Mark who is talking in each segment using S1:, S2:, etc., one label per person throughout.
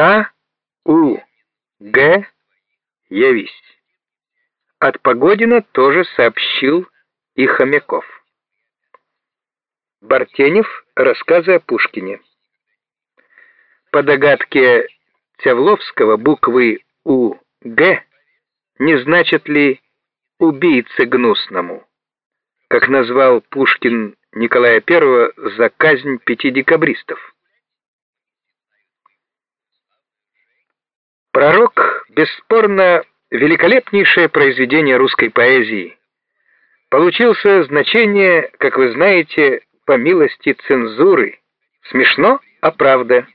S1: К. У. Г. Явись. От Погодина тоже сообщил и Хомяков. Бартенев. Рассказы о Пушкине. По догадке Тявловского буквы У. Г. не значит ли «убийце гнусному», как назвал Пушкин Николая I за казнь пяти декабристов. «Пророк» — бесспорно великолепнейшее произведение русской поэзии. Получился значение, как вы знаете, по милости цензуры. Смешно, а правда.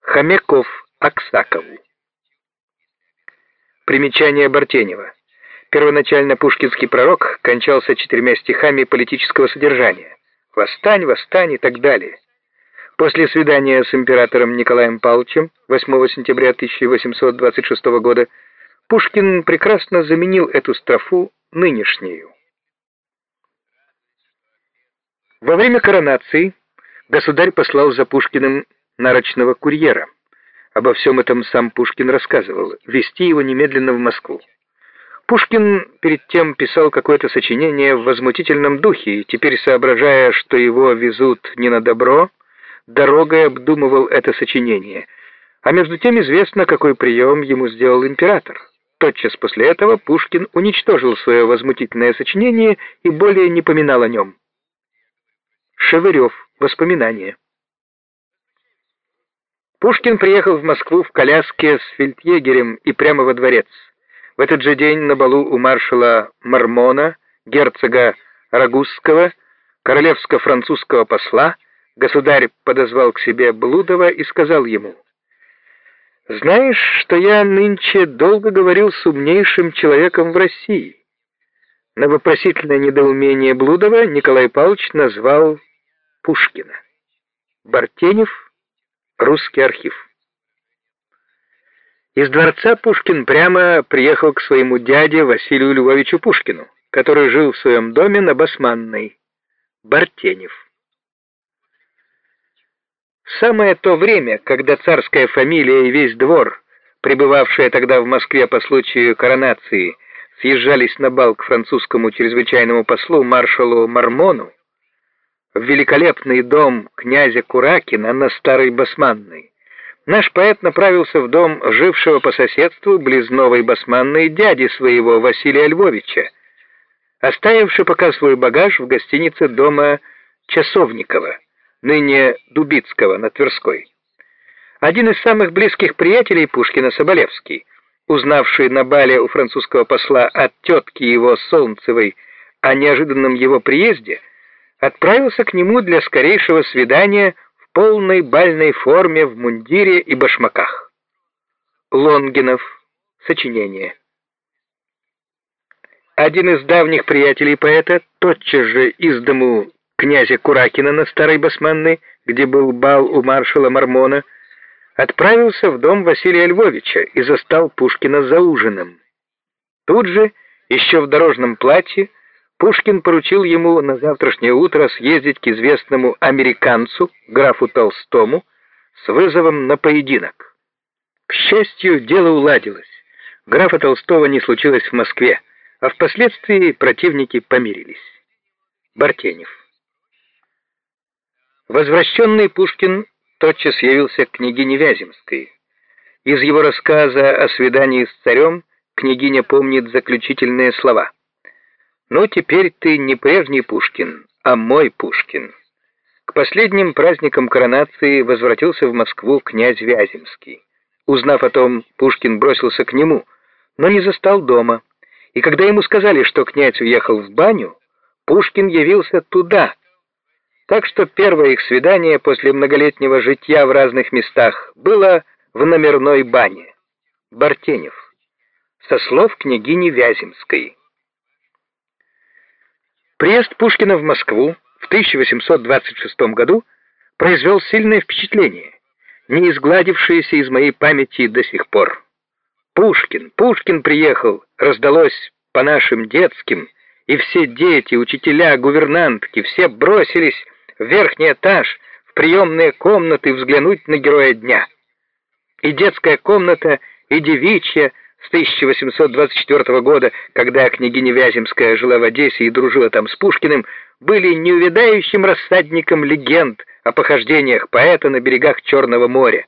S1: Хомяков Аксакову. Примечание Бартенева. Первоначально пушкинский пророк кончался четырьмя стихами политического содержания. «Восстань, восстань» и так далее. После свидания с императором Николаем Павловичем 8 сентября 1826 года Пушкин прекрасно заменил эту строфу нынешнюю. Во время коронации государь послал за Пушкиным нарочного курьера. Обо всем этом сам Пушкин рассказывал. Вести его немедленно в Москву. Пушкин перед тем писал какое-то сочинение в возмутительном духе, и теперь, соображая, что его везут не на добро, дорогой обдумывал это сочинение. А между тем известно, какой прием ему сделал император. Тотчас после этого Пушкин уничтожил свое возмутительное сочинение и более не поминал о нем. Шевырев. Воспоминания. Пушкин приехал в Москву в коляске с фельдъегерем и прямо во дворец. В этот же день на балу у маршала Мармона, герцога Рагузского, королевско-французского посла, государь подозвал к себе Блудова и сказал ему, «Знаешь, что я нынче долго говорил с умнейшим человеком в России?» На вопросительное недоумение Блудова Николай Павлович назвал Пушкина. Бартенев, Русский архив. Из дворца Пушкин прямо приехал к своему дяде Василию Львовичу Пушкину, который жил в своем доме на Басманной. Бартенев. Самое то время, когда царская фамилия и весь двор, пребывавшие тогда в Москве по случаю коронации, съезжались на бал к французскому чрезвычайному послу маршалу Мармону, в великолепный дом князя Куракина на Старой Басманной. Наш поэт направился в дом жившего по соседству близ Новой Басманной дяди своего Василия Львовича, оставивший пока свой багаж в гостинице дома Часовникова, ныне Дубицкого на Тверской. Один из самых близких приятелей Пушкина Соболевский, узнавший на бале у французского посла от тетки его Солнцевой о неожиданном его приезде, отправился к нему для скорейшего свидания в полной бальной форме в мундире и башмаках. Лонгинов. Сочинение. Один из давних приятелей поэта, тотчас же из дому князя Куракина на Старой Басманной, где был бал у маршала Мармона, отправился в дом Василия Львовича и застал Пушкина за ужином. Тут же, еще в дорожном платье, Пушкин поручил ему на завтрашнее утро съездить к известному американцу, графу Толстому, с вызовом на поединок. К счастью, дело уладилось. Графа Толстого не случилось в Москве, а впоследствии противники помирились. Бартенев. Возвращенный Пушкин тотчас явился к княгине Вяземской. Из его рассказа о свидании с царем княгиня помнит заключительные слова — ну, теперь ты не прежний Пушкин, а мой Пушкин. К последним праздникам коронации возвратился в Москву князь Вяземский. Узнав о том, Пушкин бросился к нему, но не застал дома. И когда ему сказали, что князь уехал в баню, Пушкин явился туда. Так что первое их свидание после многолетнего житья в разных местах было в номерной бане. Бартенев. Со слов княгини Вяземской. Приезд Пушкина в Москву в 1826 году произвел сильное впечатление, не изгладившееся из моей памяти до сих пор. Пушкин, Пушкин приехал, раздалось по нашим детским, и все дети, учителя, гувернантки, все бросились в верхний этаж, в приемные комнаты взглянуть на героя дня. И детская комната, и девичья с 1824 года, когда княгиня Вяземская жила в Одессе и дружила там с Пушкиным, были неувядающим рассадником легенд о похождениях поэта на берегах Черного моря.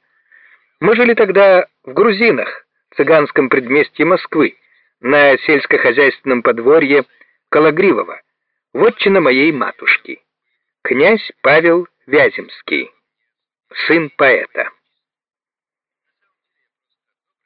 S1: Мы жили тогда в Грузинах, цыганском предместье Москвы, на сельскохозяйственном подворье Калагривова, вотчина моей матушки, князь Павел Вяземский, сын поэта.